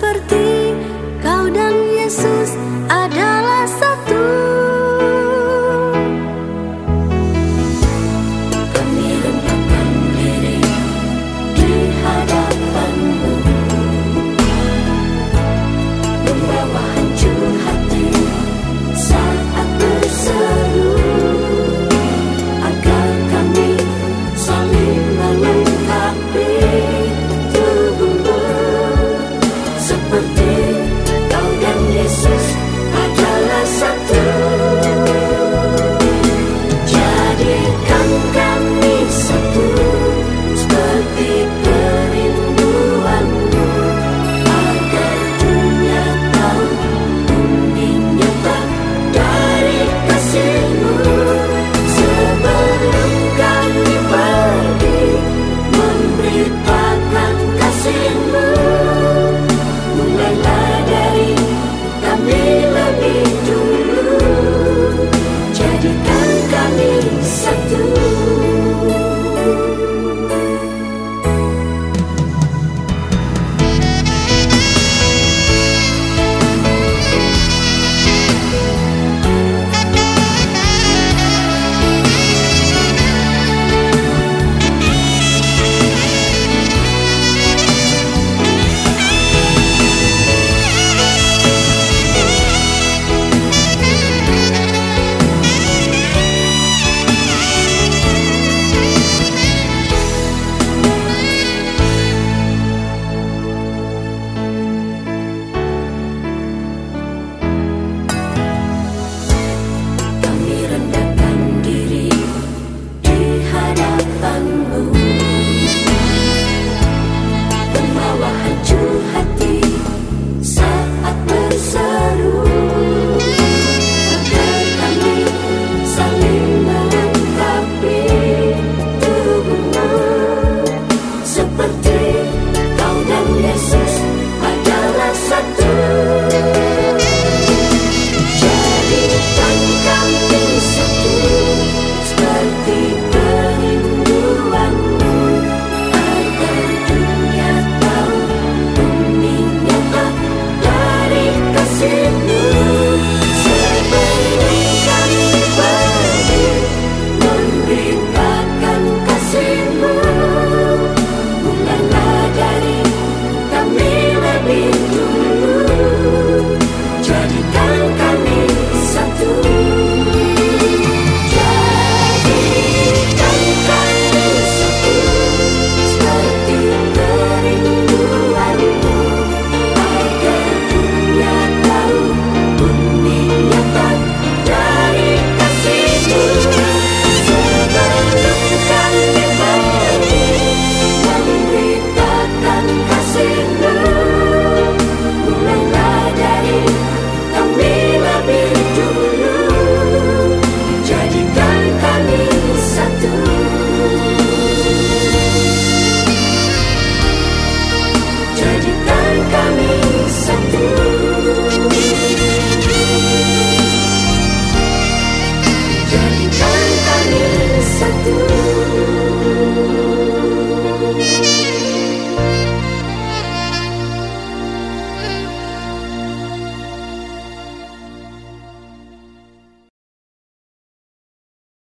seperti kau dan Yesus